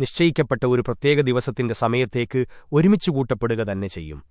നിശ്ചയിക്കപ്പെട്ട ഒരു പ്രത്യേക ദിവസത്തിന്റെ സമയത്തേക്ക് ഒരുമിച്ചു കൂട്ടപ്പെടുക തന്നെ ചെയ്യും.